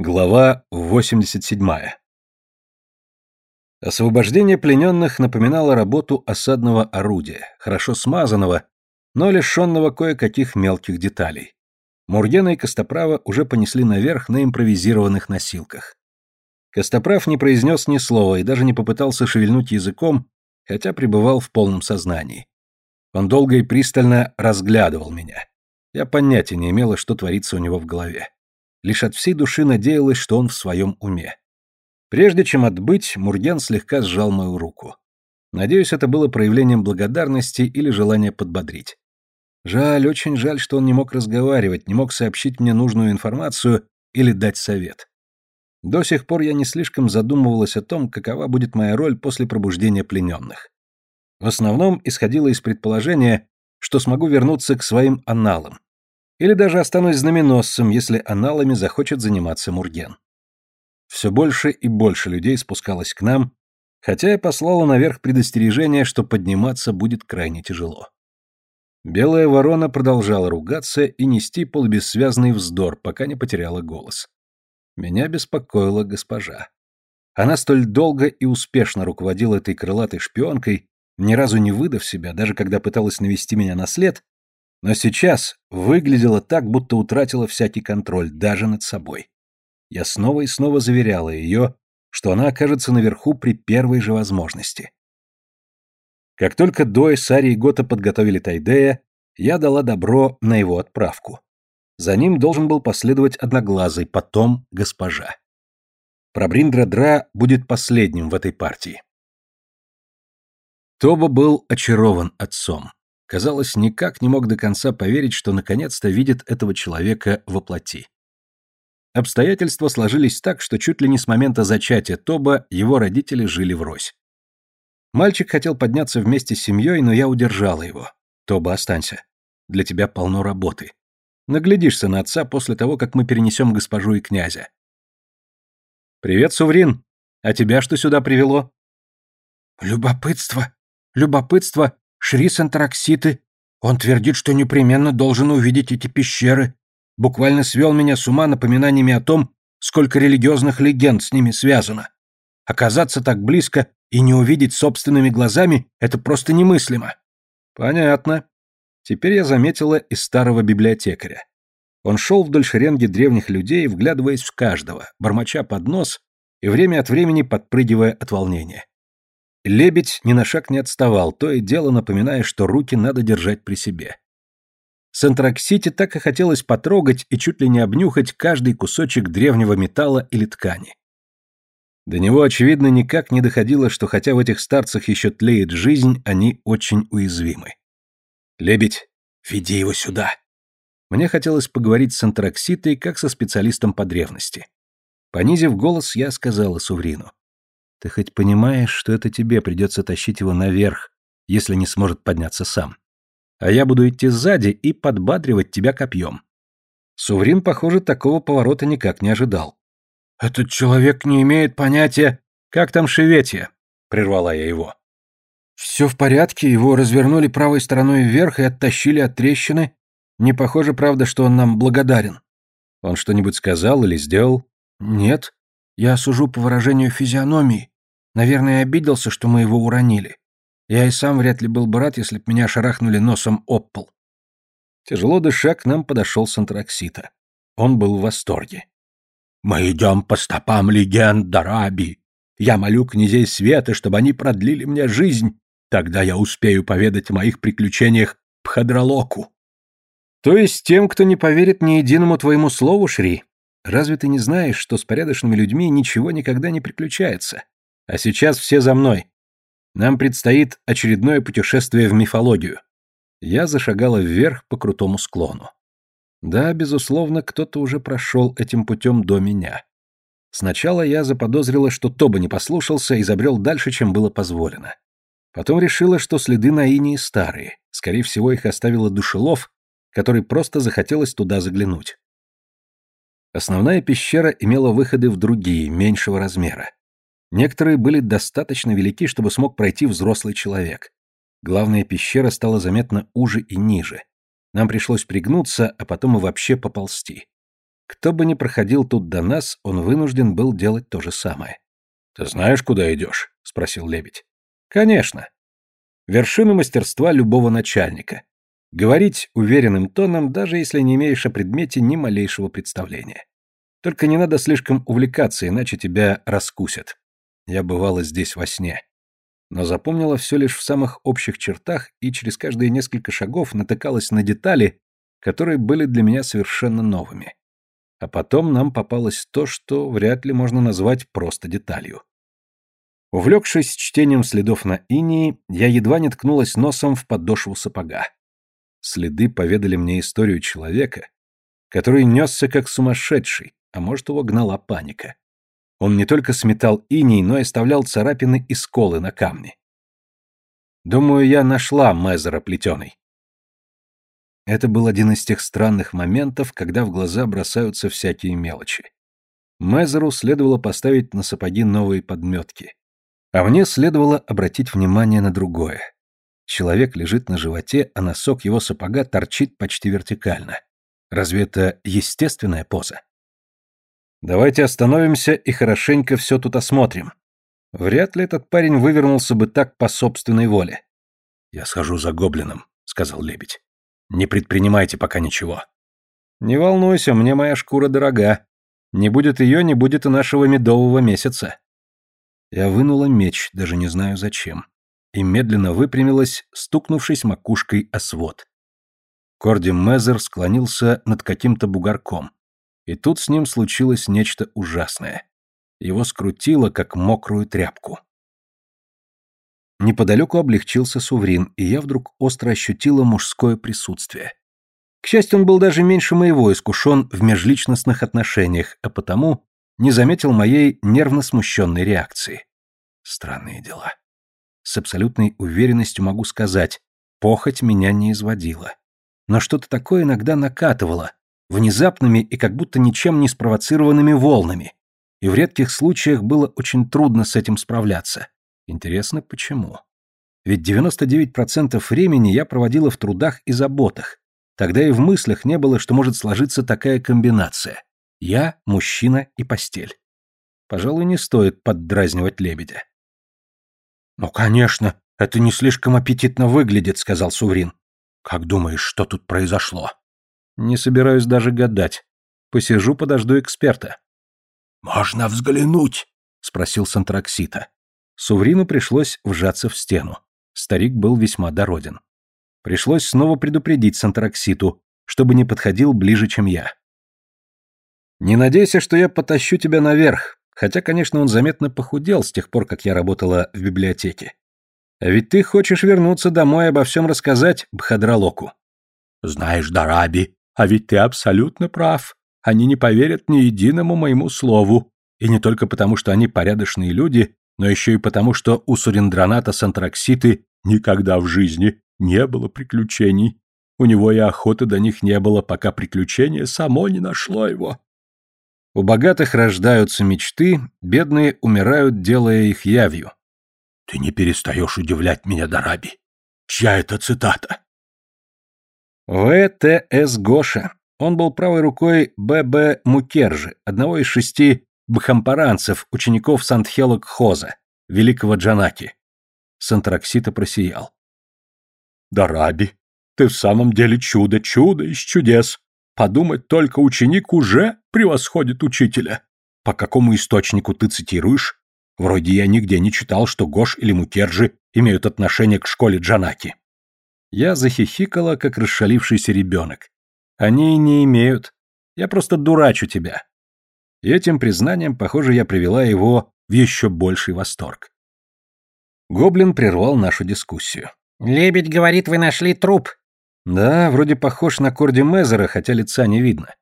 Глава 87. Освобождение плененных напоминало работу осадного орудия, хорошо смазанного, но лишенного кое-каких мелких деталей. Мургена и Костоправа уже понесли наверх на импровизированных носилках. Костоправ не произнес ни слова и даже не попытался шевельнуть языком, хотя пребывал в полном сознании. Он долго и пристально разглядывал меня. Я понятия не имела, что творится у него в голове лишь от всей души надеялась, что он в своем уме. Прежде чем отбыть, Мурген слегка сжал мою руку. Надеюсь, это было проявлением благодарности или желания подбодрить. Жаль, очень жаль, что он не мог разговаривать, не мог сообщить мне нужную информацию или дать совет. До сих пор я не слишком задумывалась о том, какова будет моя роль после пробуждения плененных. В основном исходила из предположения, что смогу вернуться к своим аналам, или даже останусь знаменосцем, если аналами захочет заниматься Мурген. Все больше и больше людей спускалось к нам, хотя я послала наверх предостережение, что подниматься будет крайне тяжело. Белая ворона продолжала ругаться и нести полубессвязный вздор, пока не потеряла голос. Меня беспокоила госпожа. Она столь долго и успешно руководила этой крылатой шпионкой, ни разу не выдав себя, даже когда пыталась навести меня на след, но сейчас выглядела так, будто утратила всякий контроль, даже над собой. Я снова и снова заверяла ее, что она окажется наверху при первой же возможности. Как только Дой, Сари и Гота подготовили Тайдея, я дала добро на его отправку. За ним должен был последовать Одноглазый, потом госпожа. Прабриндра-Дра будет последним в этой партии. Тоба был очарован отцом казалось, никак не мог до конца поверить, что наконец-то видит этого человека во плоти. Обстоятельства сложились так, что чуть ли не с момента зачатия Тоба его родители жили врозь. Мальчик хотел подняться вместе с семьей, но я удержала его. «Тоба, останься. Для тебя полно работы. Наглядишься на отца после того, как мы перенесем госпожу и князя». «Привет, Суврин. А тебя что сюда привело?» «Любопытство. Любопытство Шри Сантракситы. Он твердит, что непременно должен увидеть эти пещеры. Буквально свел меня с ума напоминаниями о том, сколько религиозных легенд с ними связано. Оказаться так близко и не увидеть собственными глазами — это просто немыслимо. Понятно. Теперь я заметила и старого библиотекаря. Он шел вдоль шеренги древних людей, вглядываясь в каждого, бормоча под нос и время от времени подпрыгивая от волнения. Лебедь ни на шаг не отставал, то и дело напоминая, что руки надо держать при себе. С так и хотелось потрогать и чуть ли не обнюхать каждый кусочек древнего металла или ткани. До него, очевидно, никак не доходило, что хотя в этих старцах еще тлеет жизнь, они очень уязвимы. «Лебедь, веди его сюда!» Мне хотелось поговорить с Антракситой, как со специалистом по древности. Понизив голос, я сказала Суврину. Ты хоть понимаешь, что это тебе придется тащить его наверх, если не сможет подняться сам? А я буду идти сзади и подбадривать тебя копьем. Суврин, похоже, такого поворота никак не ожидал. «Этот человек не имеет понятия...» «Как там Шеветья?» — прервала я его. «Все в порядке, его развернули правой стороной вверх и оттащили от трещины. Не похоже, правда, что он нам благодарен». «Он что-нибудь сказал или сделал?» «Нет. Я сужу по выражению физиономии. Наверное, обиделся, что мы его уронили. Я и сам вряд ли был бы рад, если б меня шарахнули носом об пол. Тяжело дыша, к нам подошел Сантраксита. Он был в восторге. «Мы идем по стопам легенд Дараби. Я молю князей света, чтобы они продлили мне жизнь. Тогда я успею поведать о моих приключениях Пхадралоку». «То есть тем, кто не поверит ни единому твоему слову, Шри, Разве ты не знаешь, что с порядочными людьми ничего никогда не приключается? А сейчас все за мной. Нам предстоит очередное путешествие в мифологию. Я зашагала вверх по крутому склону. Да, безусловно, кто-то уже прошел этим путем до меня. Сначала я заподозрила, что Тоба не послушался и забрел дальше, чем было позволено. Потом решила, что следы на инии старые. Скорее всего, их оставила душелов, который просто захотелось туда заглянуть. Основная пещера имела выходы в другие, меньшего размера. Некоторые были достаточно велики, чтобы смог пройти взрослый человек. Главная пещера стала заметно уже и ниже. Нам пришлось пригнуться, а потом и вообще поползти. Кто бы ни проходил тут до нас, он вынужден был делать то же самое. «Ты знаешь, куда идешь?» — спросил лебедь. «Конечно. Вершина мастерства любого начальника. Говорить уверенным тоном, даже если не имеешь о предмете ни малейшего представления. Только не надо слишком увлекаться, иначе тебя раскусят. Я бывала здесь во сне. Но запомнила все лишь в самых общих чертах и через каждые несколько шагов натыкалась на детали, которые были для меня совершенно новыми. А потом нам попалось то, что вряд ли можно назвать просто деталью. Увлекшись чтением следов на инии, я едва не ткнулась носом в подошву сапога. Следы поведали мне историю человека, который несся как сумасшедший, а может, его гнала паника. Он не только сметал иней, но и оставлял царапины и сколы на камне. Думаю, я нашла Мезера плетеный. Это был один из тех странных моментов, когда в глаза бросаются всякие мелочи. Мезеру следовало поставить на сапоги новые подметки. А мне следовало обратить внимание на другое. Человек лежит на животе, а носок его сапога торчит почти вертикально. Разве это естественная поза? Давайте остановимся и хорошенько все тут осмотрим. Вряд ли этот парень вывернулся бы так по собственной воле. Я схожу за гоблином, сказал лебедь. Не предпринимайте пока ничего. Не волнуйся, мне моя шкура дорога. Не будет ее, не будет и нашего медового месяца. Я вынула меч, даже не знаю зачем, и медленно выпрямилась, стукнувшись макушкой о свод. Корди Мезер склонился над каким-то бугорком. И тут с ним случилось нечто ужасное. Его скрутило, как мокрую тряпку. Неподалеку облегчился Суврин, и я вдруг остро ощутила мужское присутствие. К счастью, он был даже меньше моего искушен в межличностных отношениях, а потому не заметил моей нервно смущенной реакции. Странные дела. С абсолютной уверенностью могу сказать, похоть меня не изводила. Но что-то такое иногда накатывало, внезапными и как будто ничем не спровоцированными волнами. И в редких случаях было очень трудно с этим справляться. Интересно, почему? Ведь 99% времени я проводила в трудах и заботах. Тогда и в мыслях не было, что может сложиться такая комбинация. Я, мужчина и постель. Пожалуй, не стоит поддразнивать лебедя. «Ну, конечно, это не слишком аппетитно выглядит», — сказал Суврин. «Как думаешь, что тут произошло?» «Не собираюсь даже гадать. Посижу, подожду эксперта». «Можно взглянуть?» — спросил Сантраксита. Суврину пришлось вжаться в стену. Старик был весьма дороден. Пришлось снова предупредить Сантракситу, чтобы не подходил ближе, чем я. Не надейся, что я потащу тебя наверх, хотя, конечно, он заметно похудел с тех пор, как я работала в библиотеке. А ведь ты хочешь вернуться домой обо всем рассказать Бхадралоку. Знаешь, Дараби, а ведь ты абсолютно прав. Они не поверят ни единому моему слову. И не только потому, что они порядочные люди, но еще и потому, что у Сурендраната Сантракситы никогда в жизни не было приключений. У него и охоты до них не было, пока приключение само не нашло его. У богатых рождаются мечты, бедные умирают, делая их явью. Ты не перестаешь удивлять меня, Дараби. Чья это цитата? В.Т.С. Гоша. Он был правой рукой Б.Б. Мукержи, одного из шести бхампаранцев, учеников Сантхела Кхоза, великого Джанаки. Сантраксита просиял. Дараби, ты в самом деле чудо, чудо из чудес. Подумать только, ученик уже превосходит учителя. По какому источнику ты цитируешь? Вроде я нигде не читал, что Гош или Мукерджи имеют отношение к школе Джанаки. Я захихикала, как расшалившийся ребенок. Они не имеют. Я просто дурачу тебя. И этим признанием, похоже, я привела его в еще больший восторг. Гоблин прервал нашу дискуссию. «Лебедь говорит, вы нашли труп. Да, вроде похож на Корди Мезера, хотя лица не видно.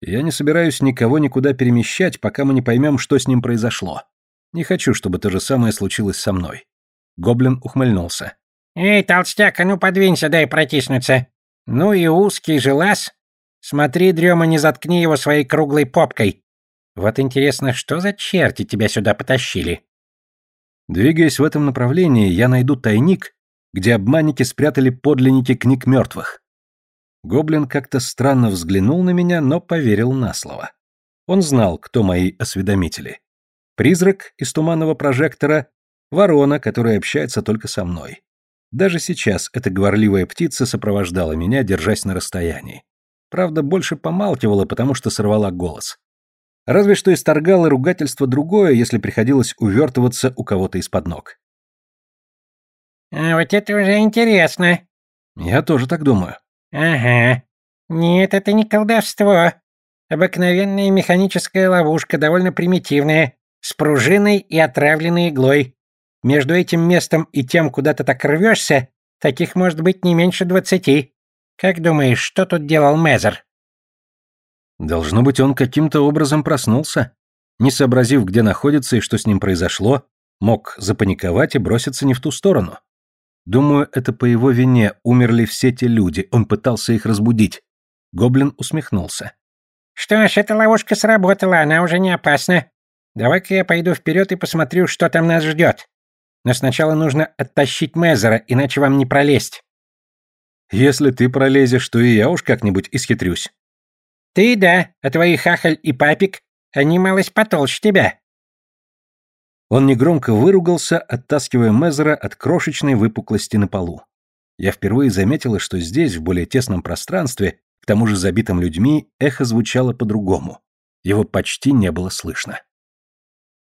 Я не собираюсь никого никуда перемещать, пока мы не поймем, что с ним произошло. Не хочу, чтобы то же самое случилось со мной. Гоблин ухмыльнулся. «Эй, толстяк, а ну подвинься, дай протиснуться. Ну и узкий же лаз. Смотри, дрема, не заткни его своей круглой попкой. Вот интересно, что за черти тебя сюда потащили?» Двигаясь в этом направлении, я найду тайник, где обманники спрятали подлинники книг мертвых. Гоблин как-то странно взглянул на меня, но поверил на слово. Он знал, кто мои осведомители. Призрак из туманного прожектора, ворона, которая общается только со мной. Даже сейчас эта говорливая птица сопровождала меня, держась на расстоянии. Правда, больше помалкивала, потому что сорвала голос. Разве что исторгало ругательство другое, если приходилось увертываться у кого-то из-под ног. «А вот это уже интересно». «Я тоже так думаю». «Ага. Нет, это не колдовство. Обыкновенная механическая ловушка, довольно примитивная, с пружиной и отравленной иглой. Между этим местом и тем, куда ты так рвешься, таких может быть не меньше двадцати. Как думаешь, что тут делал Мезер?» Должно быть, он каким-то образом проснулся. Не сообразив, где находится и что с ним произошло, мог запаниковать и броситься не в ту сторону. Думаю, это по его вине умерли все те люди, он пытался их разбудить. Гоблин усмехнулся. «Что ж, эта ловушка сработала, она уже не опасна. Давай-ка я пойду вперед и посмотрю, что там нас ждет. Но сначала нужно оттащить Мезера, иначе вам не пролезть». «Если ты пролезешь, то и я уж как-нибудь исхитрюсь». Ты да, а твои хахаль и папик, они малость потолще тебя. Он негромко выругался, оттаскивая Мезера от крошечной выпуклости на полу. Я впервые заметила, что здесь, в более тесном пространстве, к тому же забитом людьми, эхо звучало по-другому. Его почти не было слышно.